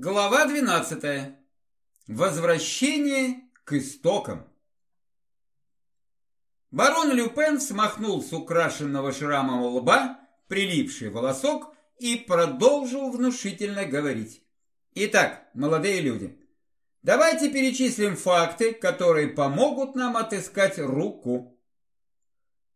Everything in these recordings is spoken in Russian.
Глава 12. Возвращение к истокам. Барон Люпен смахнул с украшенного шрамом лба прилипший волосок и продолжил внушительно говорить. Итак, молодые люди, давайте перечислим факты, которые помогут нам отыскать руку.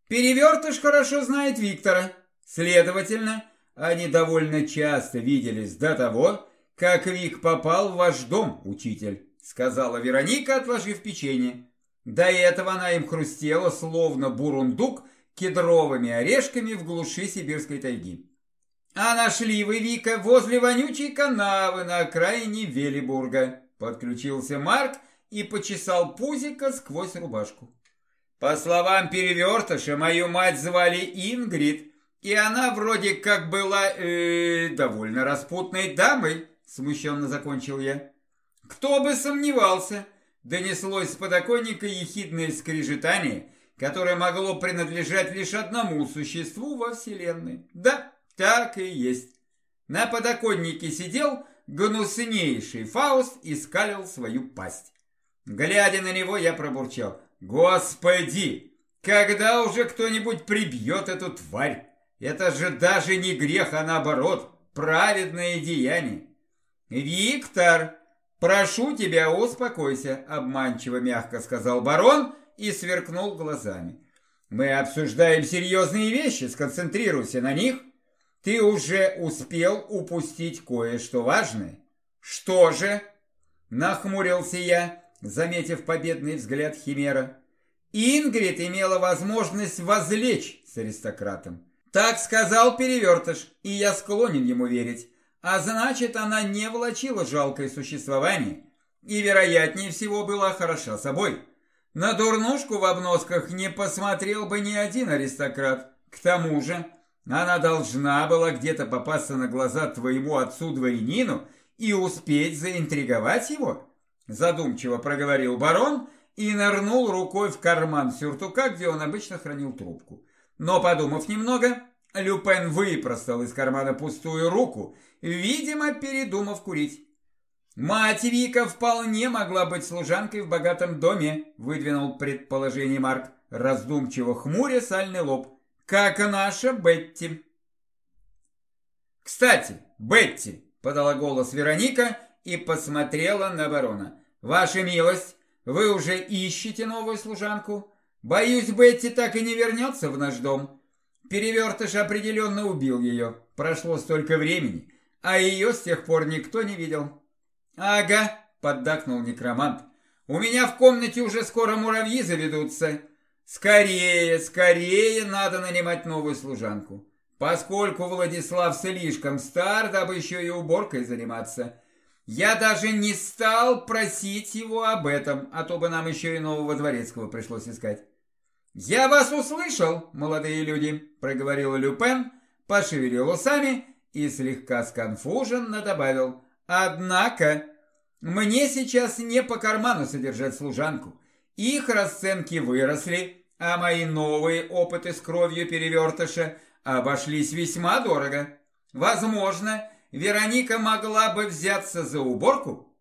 Перевертыш хорошо знает Виктора, следовательно, они довольно часто виделись до того, как Вик попал в ваш дом, учитель», — сказала Вероника, отложив печенье. До этого она им хрустела, словно бурундук, кедровыми орешками в глуши сибирской тайги. «А нашли вы, Вика, возле вонючей канавы на окраине Велибурга», — подключился Марк и почесал пузико сквозь рубашку. «По словам перевертыша, мою мать звали Ингрид, и она вроде как была э, довольно распутной дамой». Смущенно закончил я. Кто бы сомневался, донеслось с подоконника ехидное скрежетание, которое могло принадлежать лишь одному существу во Вселенной. Да, так и есть. На подоконнике сидел гнуснейший Фауст и скалил свою пасть. Глядя на него, я пробурчал. «Господи! Когда уже кто-нибудь прибьет эту тварь? Это же даже не грех, а наоборот, праведное деяние!» «Виктор, прошу тебя, успокойся», – обманчиво мягко сказал барон и сверкнул глазами. «Мы обсуждаем серьезные вещи, сконцентрируйся на них. Ты уже успел упустить кое-что важное». «Что же?» – нахмурился я, заметив победный взгляд Химера. Ингрид имела возможность возлечь с аристократом. Так сказал Перевертыш, и я склонен ему верить. А значит, она не влачила жалкое существование и, вероятнее всего, была хороша собой. На дурнушку в обносках не посмотрел бы ни один аристократ. К тому же, она должна была где-то попасться на глаза твоему отцу-дворянину и успеть заинтриговать его. Задумчиво проговорил барон и нырнул рукой в карман сюртука, где он обычно хранил трубку. Но, подумав немного, Люпен выпростал из кармана пустую руку видимо, передумав курить. «Мать Вика вполне могла быть служанкой в богатом доме», выдвинул предположение Марк, раздумчиво хмуря сальный лоб, «как наша Бетти». «Кстати, Бетти», — подала голос Вероника и посмотрела на барона. «Ваша милость, вы уже ищете новую служанку? Боюсь, Бетти так и не вернется в наш дом. Перевертыш определенно убил ее. Прошло столько времени а ее с тех пор никто не видел. Ага, поддакнул некромант. У меня в комнате уже скоро муравьи заведутся. Скорее, скорее надо нанимать новую служанку. Поскольку Владислав слишком стар, дабы еще и уборкой заниматься. Я даже не стал просить его об этом, а то бы нам еще и нового дворецкого пришлось искать. «Я вас услышал, молодые люди», — проговорил Люпен, пошевелил усами и слегка сконфуженно добавил, «Однако, мне сейчас не по карману содержать служанку. Их расценки выросли, а мои новые опыты с кровью перевертыша обошлись весьма дорого. Возможно, Вероника могла бы взяться за уборку?»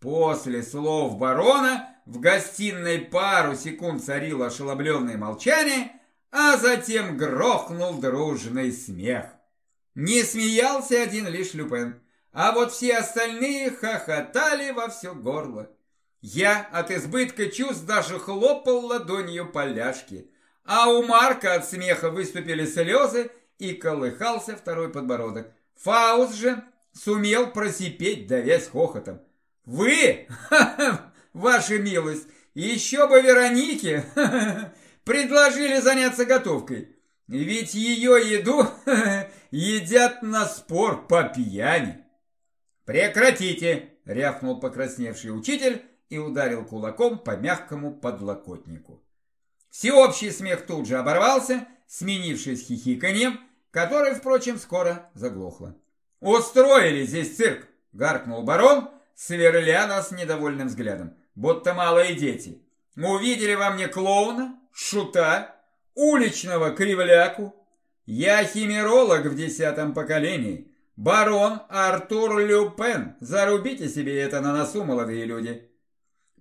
После слов барона в гостиной пару секунд царило ошеломленное молчание, а затем грохнул дружный смех. Не смеялся один лишь Люпен, а вот все остальные хохотали во все горло. Я от избытка чувств даже хлопал ладонью по ляжке, а у Марка от смеха выступили слезы и колыхался второй подбородок. Фауст же сумел просипеть, давясь хохотом. «Вы, ваша милость, еще бы Веронике предложили заняться готовкой. Ведь ее еду едят на спор по пьяни. Прекратите, рявкнул покрасневший учитель и ударил кулаком по мягкому подлокотнику. Всеобщий смех тут же оборвался, сменившись хихиканьем, которое, впрочем, скоро заглохло. «Устроили здесь цирк!» — гаркнул барон, сверля нас недовольным взглядом, будто малые дети. «Увидели во мне клоуна, шута, уличного кривляку. Я химеролог в десятом поколении. Барон Артур Люпен. Зарубите себе это на носу, молодые люди.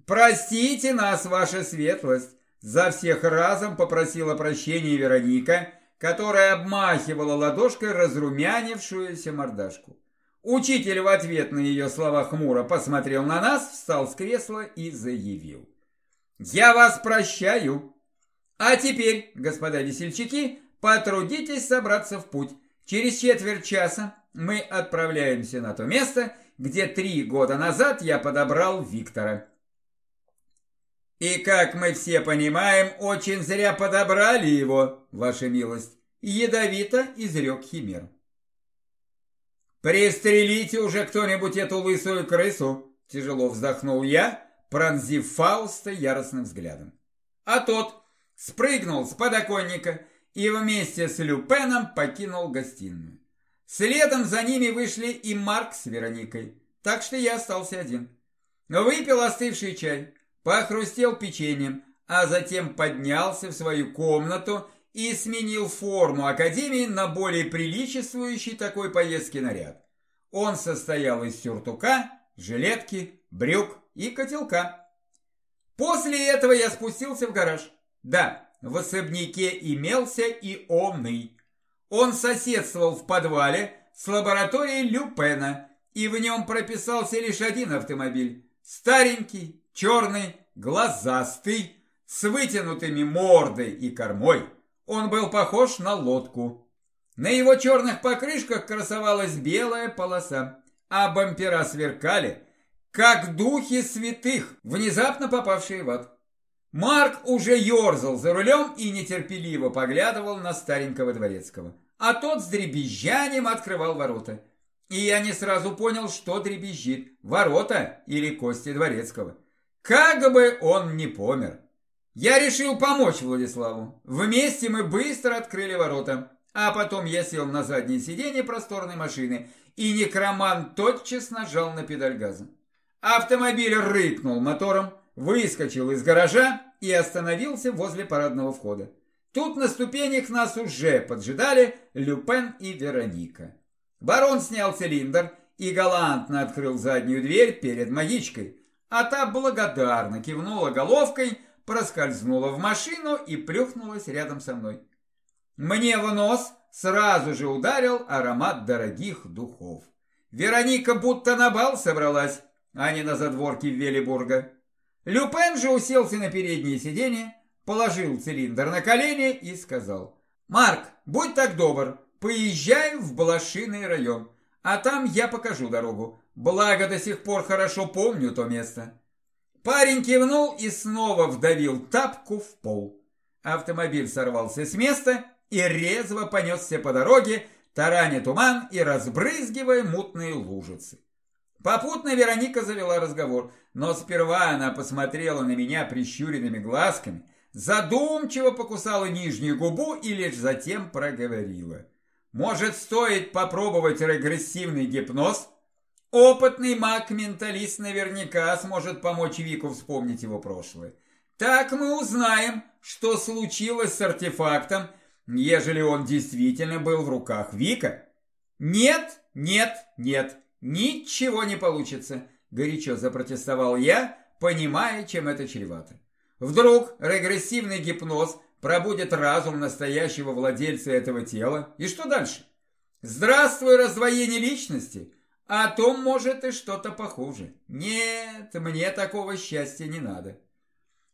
Простите нас, ваша светлость. За всех разом попросила прощения Вероника, которая обмахивала ладошкой разрумянившуюся мордашку. Учитель в ответ на ее слова хмуро посмотрел на нас, встал с кресла и заявил. «Я вас прощаю. А теперь, господа весельчаки, потрудитесь собраться в путь. Через четверть часа мы отправляемся на то место, где три года назад я подобрал Виктора. И, как мы все понимаем, очень зря подобрали его, ваша милость, ядовито изрек Химер. «Пристрелите уже кто-нибудь эту лысую крысу!» Тяжело вздохнул я, пронзив Фауста яростным взглядом. А тот спрыгнул с подоконника и вместе с Люпеном покинул гостиную. Следом за ними вышли и Марк с Вероникой, так что я остался один. Выпил остывший чай, похрустел печеньем, а затем поднялся в свою комнату и сменил форму академии на более приличествующий такой поездке наряд. Он состоял из сюртука, жилетки, брюк и котелка. После этого я спустился в гараж. Да, в особняке имелся и онный. Он соседствовал в подвале с лабораторией Люпена, и в нем прописался лишь один автомобиль. Старенький, черный, глазастый, с вытянутыми мордой и кормой. Он был похож на лодку. На его черных покрышках красовалась белая полоса, а бампера сверкали, как духи святых, внезапно попавшие в ад. Марк уже ерзал за рулем и нетерпеливо поглядывал на старенького дворецкого. А тот с дребезжанием открывал ворота. И я не сразу понял, что дребезжит, ворота или кости дворецкого. Как бы он не помер. Я решил помочь Владиславу. Вместе мы быстро открыли ворота. А потом я сел на заднее сиденье просторной машины, и некроман тотчас нажал на педаль газа. Автомобиль рыкнул мотором, выскочил из гаража и остановился возле парадного входа. Тут на ступенях нас уже поджидали Люпен и Вероника. Барон снял цилиндр и галантно открыл заднюю дверь перед магичкой, а та благодарно кивнула головкой, проскользнула в машину и плюхнулась рядом со мной. Мне в нос сразу же ударил аромат дорогих духов. Вероника будто на бал собралась, а не на задворке Велибурга. Люпен же уселся на переднее сиденье, положил цилиндр на колени и сказал, «Марк, будь так добр, поезжай в Балашиный район, а там я покажу дорогу, благо до сих пор хорошо помню то место». Парень кивнул и снова вдавил тапку в пол. Автомобиль сорвался с места и резво понесся по дороге, тараня туман и разбрызгивая мутные лужицы. Попутно Вероника завела разговор, но сперва она посмотрела на меня прищуренными глазками, задумчиво покусала нижнюю губу и лишь затем проговорила. «Может, стоит попробовать регрессивный гипноз? Опытный маг-менталист наверняка сможет помочь Вику вспомнить его прошлое. Так мы узнаем, что случилось с артефактом, ежели он действительно был в руках Вика. Нет, нет, нет». «Ничего не получится!» – горячо запротестовал я, понимая, чем это чревато. Вдруг регрессивный гипноз пробудет разум настоящего владельца этого тела, и что дальше? Здравствуй, раздвоение личности! А то, может, и что-то похуже. Нет, мне такого счастья не надо.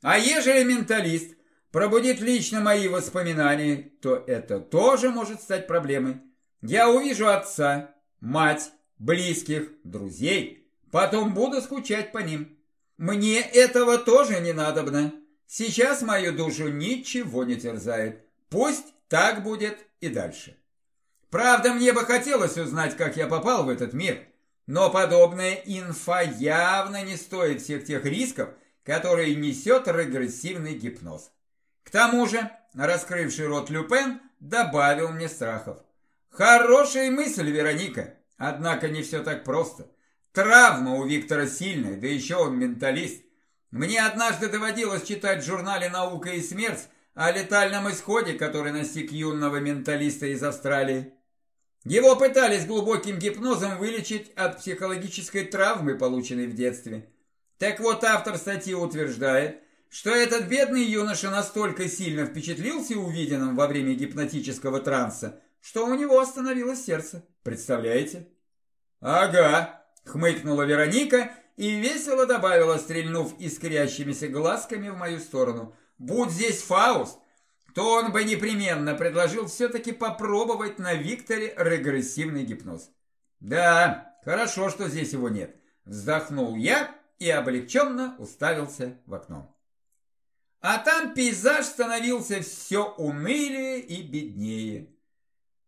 А ежели менталист пробудит лично мои воспоминания, то это тоже может стать проблемой. Я увижу отца, мать, близких, друзей, потом буду скучать по ним. Мне этого тоже не надобно. Сейчас мою душу ничего не терзает. Пусть так будет и дальше. Правда, мне бы хотелось узнать, как я попал в этот мир, но подобная инфа явно не стоит всех тех рисков, которые несет регрессивный гипноз. К тому же, раскрывший рот Люпен добавил мне страхов. Хорошая мысль, Вероника. Однако не все так просто. Травма у Виктора сильная, да еще он менталист. Мне однажды доводилось читать в журнале «Наука и смерть» о летальном исходе, который настиг юного менталиста из Австралии. Его пытались глубоким гипнозом вылечить от психологической травмы, полученной в детстве. Так вот, автор статьи утверждает, что этот бедный юноша настолько сильно впечатлился увиденным во время гипнотического транса, что у него остановилось сердце. Представляете? Ага, хмыкнула Вероника и весело добавила, стрельнув искрящимися глазками в мою сторону. Будь здесь Фауст, то он бы непременно предложил все-таки попробовать на Викторе регрессивный гипноз. Да, хорошо, что здесь его нет. Вздохнул я и облегченно уставился в окно. А там пейзаж становился все унылее и беднее.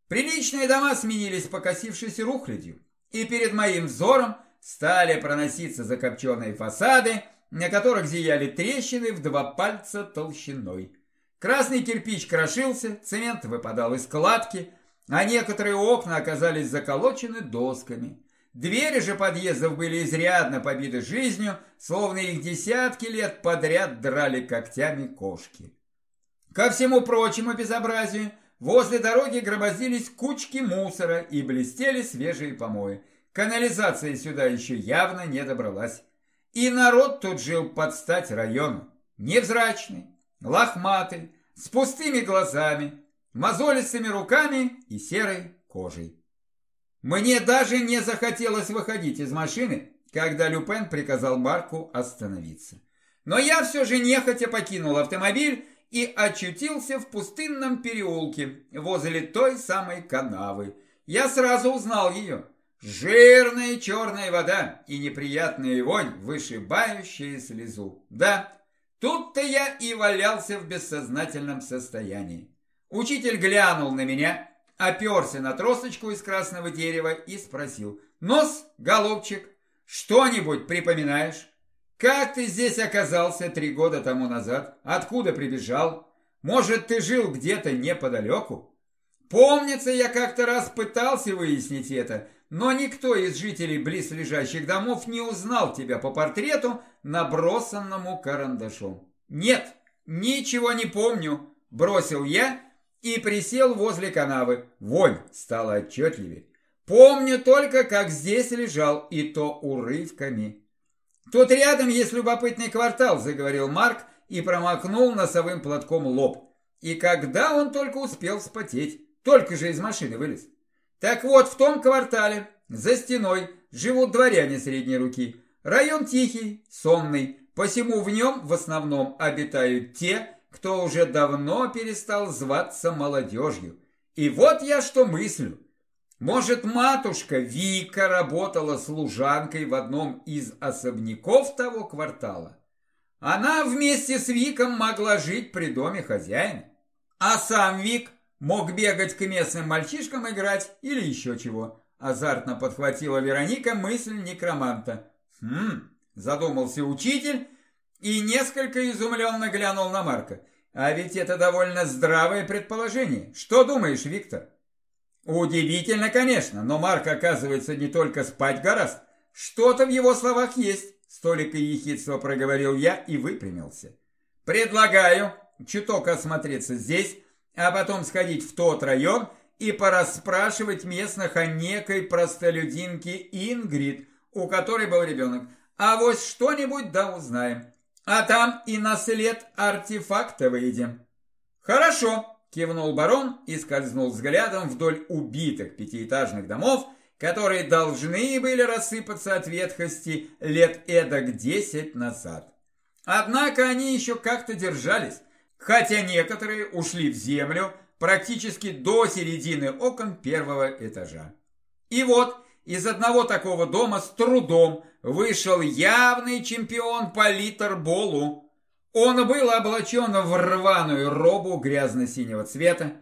Приличные дома сменились покосившейся рухлядью, и перед моим взором стали проноситься закопченные фасады, на которых зияли трещины в два пальца толщиной. Красный кирпич крошился, цемент выпадал из кладки, а некоторые окна оказались заколочены досками. Двери же подъездов были изрядно побиты жизнью, словно их десятки лет подряд драли когтями кошки. Ко всему прочему безобразию, возле дороги громоздились кучки мусора и блестели свежие помои. Канализация сюда еще явно не добралась. И народ тут жил под стать району. Невзрачный, лохматый, с пустыми глазами, мозолистыми руками и серой кожей. Мне даже не захотелось выходить из машины, когда Люпен приказал Марку остановиться. Но я все же нехотя покинул автомобиль и очутился в пустынном переулке возле той самой канавы. Я сразу узнал ее. Жирная черная вода и неприятная вонь, вышибающая слезу. Да, Тут-то я и валялся в бессознательном состоянии. Учитель глянул на меня, оперся на тросточку из красного дерева и спросил. «Нос, голубчик, что-нибудь припоминаешь? Как ты здесь оказался три года тому назад? Откуда прибежал? Может, ты жил где-то неподалеку?» Помнится, я как-то раз пытался выяснить это, но никто из жителей близлежащих домов не узнал тебя по портрету, набросанному карандашом. «Нет, ничего не помню», – бросил я и присел возле канавы. Вонь стала отчетливее. Помню только, как здесь лежал, и то урывками. «Тут рядом есть любопытный квартал», – заговорил Марк и промокнул носовым платком лоб. И когда он только успел вспотеть, только же из машины вылез. Так вот, в том квартале, за стеной, живут дворяне средней руки. Район тихий, сонный, посему в нем в основном обитают те, кто уже давно перестал зваться молодежью. И вот я что мыслю. Может, матушка Вика работала служанкой в одном из особняков того квартала? Она вместе с Виком могла жить при доме хозяина. А сам Вик Мог бегать к местным мальчишкам играть или еще чего. Азартно подхватила Вероника мысль некроманта. Хм, задумался учитель и несколько изумленно глянул на Марка. А ведь это довольно здравое предположение. Что думаешь, Виктор? Удивительно, конечно, но Марк, оказывается, не только спать гораст. Что-то в его словах есть. Столика ехидства проговорил я и выпрямился. Предлагаю чуток осмотреться здесь, а потом сходить в тот район и порасспрашивать местных о некой простолюдинке Ингрид, у которой был ребенок. А вот что-нибудь да узнаем. А там и на след артефакта выйдем. Хорошо, кивнул барон и скользнул взглядом вдоль убитых пятиэтажных домов, которые должны были рассыпаться от ветхости лет эдак десять назад. Однако они еще как-то держались, хотя некоторые ушли в землю практически до середины окон первого этажа. И вот из одного такого дома с трудом вышел явный чемпион по литерболу. Он был облачен в рваную робу грязно-синего цвета,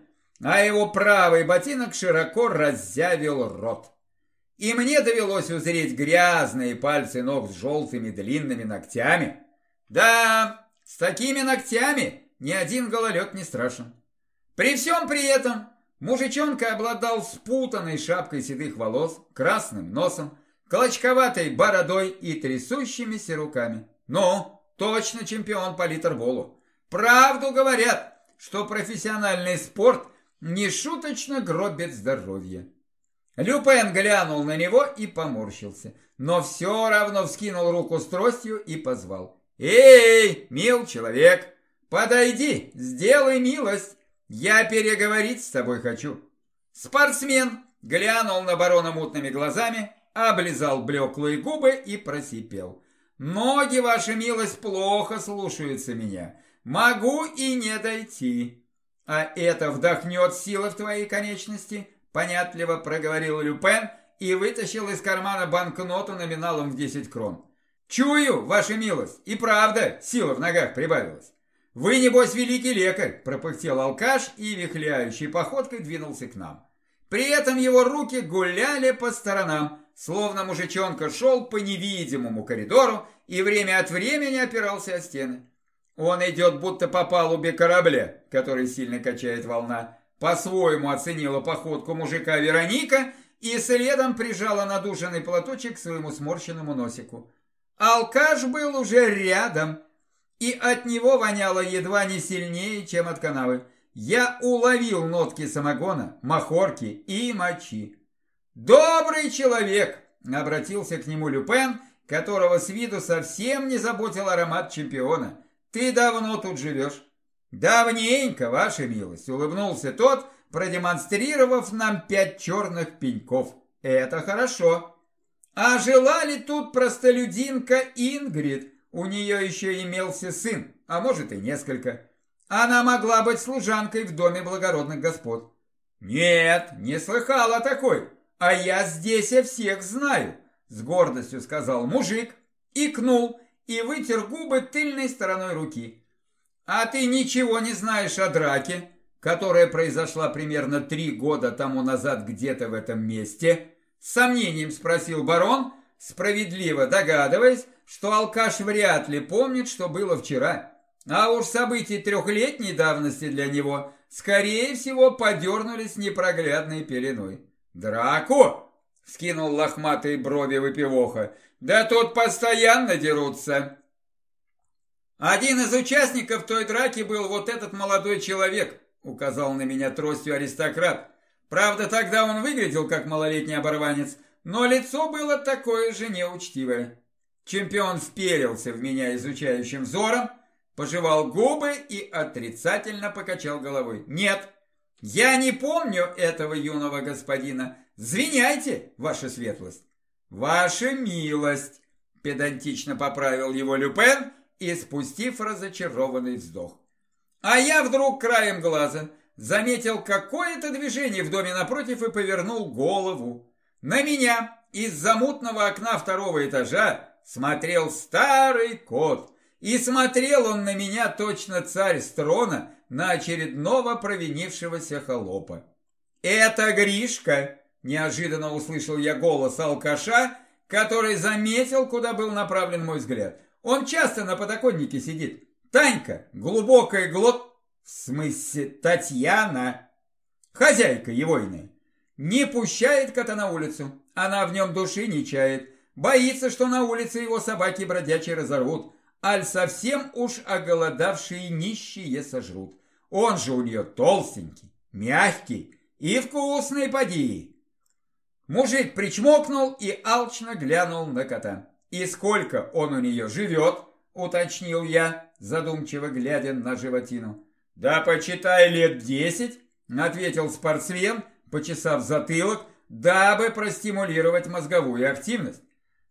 а его правый ботинок широко раззявил рот. И мне довелось узреть грязные пальцы ног с желтыми длинными ногтями. Да, с такими ногтями ни один гололед не страшен. При всем при этом мужичонка обладал спутанной шапкой седых волос, красным носом, клочковатой бородой и трясущимися руками. Ну, точно чемпион по литерболу. Правду говорят, что профессиональный спорт нешуточно гробит здоровье. Люпен глянул на него и поморщился, но все равно вскинул руку с тростью и позвал. «Эй, мил человек, подойди, сделай милость, я переговорить с тобой хочу». Спортсмен глянул на барона мутными глазами, облизал блеклые губы и просипел. «Ноги, ваша милость, плохо слушаются меня. Могу и не дойти». «А это вдохнет силы в твоей конечности?» понятливо проговорил Люпен и вытащил из кармана банкноту номиналом в 10 крон. «Чую, ваша милость, и правда, сила в ногах прибавилась. Вы, небось, великий лекарь!» – пропыхтел алкаш и вихляющей походкой двинулся к нам. При этом его руки гуляли по сторонам, словно мужичонка шел по невидимому коридору и время от времени опирался о стены. Он идет будто по палубе корабля, который сильно качает волна. По-своему оценила походку мужика Вероника и следом прижала надушенный платочек к своему сморщенному носику. Алкаш был уже рядом, и от него воняло едва не сильнее, чем от канавы. Я уловил нотки самогона, махорки и мочи. «Добрый человек!» – обратился к нему Люпен, которого с виду совсем не заботил аромат чемпиона. «Ты давно тут живешь?» «Давненько, ваша милость!» – улыбнулся тот, продемонстрировав нам пять черных пеньков. «Это хорошо!» «А жила ли тут простолюдинка Ингрид? У нее еще имелся сын, а может и несколько. Она могла быть служанкой в доме благородных господ». «Нет, не слыхала такой, а я здесь и всех знаю», – с гордостью сказал мужик, икнул и вытер губы тыльной стороной руки. «А ты ничего не знаешь о драке, которая произошла примерно три года тому назад где-то в этом месте?» С сомнением спросил барон, справедливо догадываясь, что алкаш вряд ли помнит, что было вчера. А уж события трехлетней давности для него, скорее всего, подернулись непроглядной пеленой. «Драку?» — скинул лохматые брови выпивоха. «Да тут постоянно дерутся!» «Один из участников той драки был вот этот молодой человек», указал на меня тростью аристократ. Правда, тогда он выглядел как малолетний оборванец, но лицо было такое же неучтивое. Чемпион вперился в меня изучающим взором, пожевал губы и отрицательно покачал головой. «Нет, я не помню этого юного господина. Звиняйте, ваша светлость». «Ваша милость», педантично поправил его Люпен, и спустив разочарованный вздох. А я вдруг краем глаза заметил какое-то движение в доме напротив и повернул голову. На меня из замутного окна второго этажа смотрел старый кот. И смотрел он на меня точно царь с трона на очередного провинившегося холопа. «Это Гришка!» – неожиданно услышал я голос алкаша, который заметил, куда был направлен мой взгляд. Он часто на подоконнике сидит. Танька, глубокая глот... В смысле, Татьяна, хозяйка егойная, не пущает кота на улицу. Она в нем души не чает. Боится, что на улице его собаки бродячие разорвут. Аль совсем уж оголодавшие нищие сожрут. Он же у нее толстенький, мягкий и вкусный поди. Мужик причмокнул и алчно глянул на кота. «И сколько он у нее живет?» – уточнил я, задумчиво глядя на животину. «Да почитай лет десять», – ответил спортсмен, почесав затылок, дабы простимулировать мозговую активность.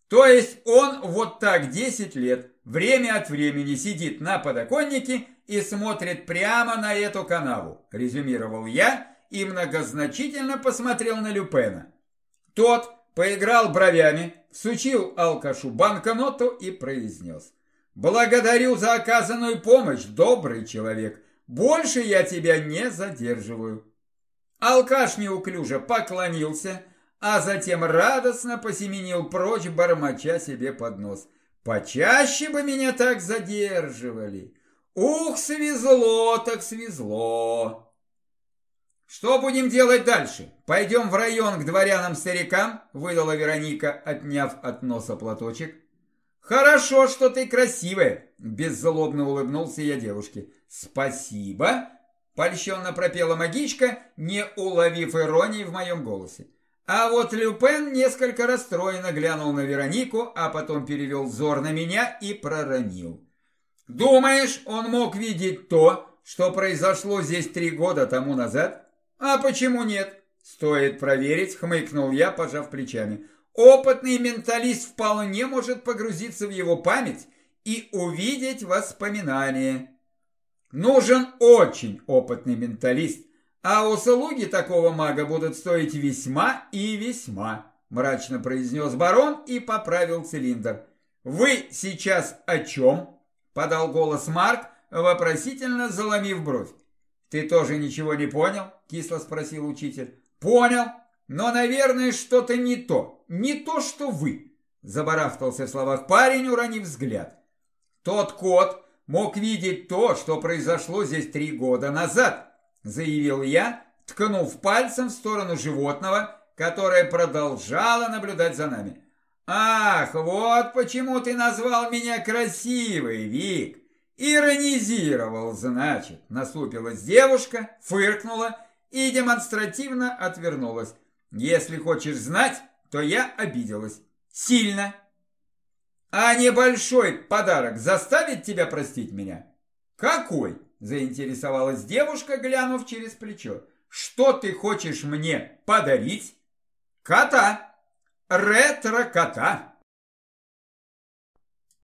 То есть он вот так десять лет, время от времени сидит на подоконнике и смотрит прямо на эту канаву, резюмировал я и многозначительно посмотрел на Люпена. Тот поиграл бровями, всучил алкашу банкноту и произнес. «Благодарю за оказанную помощь, добрый человек. Больше я тебя не задерживаю». Алкаш неуклюже поклонился, а затем радостно посеменил прочь, бормоча себе под нос. «Почаще бы меня так задерживали! Ух, свезло так свезло!» «Что будем делать дальше? Пойдем в район к дворянам-старикам?» выдала Вероника, отняв от носа платочек. «Хорошо, что ты красивая!» Беззлобно улыбнулся я девушке. «Спасибо!» Польщенно пропела магичка, не уловив иронии в моем голосе. А вот Люпен несколько расстроенно глянул на Веронику, а потом перевел взор на меня и проронил. «Думаешь, он мог видеть то, что произошло здесь три года тому назад? А почему нет? Стоит проверить, хмыкнул я, пожав плечами. Опытный менталист вполне может погрузиться в его память и увидеть воспоминания. Нужен очень опытный менталист, а услуги такого мага будут стоить весьма и весьма, мрачно произнес барон и поправил цилиндр. Вы сейчас о чем? Подал голос Марк, вопросительно заломив бровь. «Ты тоже ничего не понял?» – кисло спросил учитель. «Понял, но, наверное, что-то не то. Не то, что вы!» – забарахтался в словах парень, уронив взгляд. «Тот кот мог видеть то, что произошло здесь три года назад», – заявил я, ткнув пальцем в сторону животного, которое продолжало наблюдать за нами. «Ах, вот почему ты назвал меня красивой, Вик! Иронизировал, значит!» Насупилась девушка, фыркнула и демонстративно отвернулась. «Если хочешь знать, то я обиделась. Сильно!» «А небольшой подарок заставит тебя простить меня?» «Какой?» – заинтересовалась девушка, глянув через плечо. «Что ты хочешь мне подарить?» «Кота!» ретро-кота.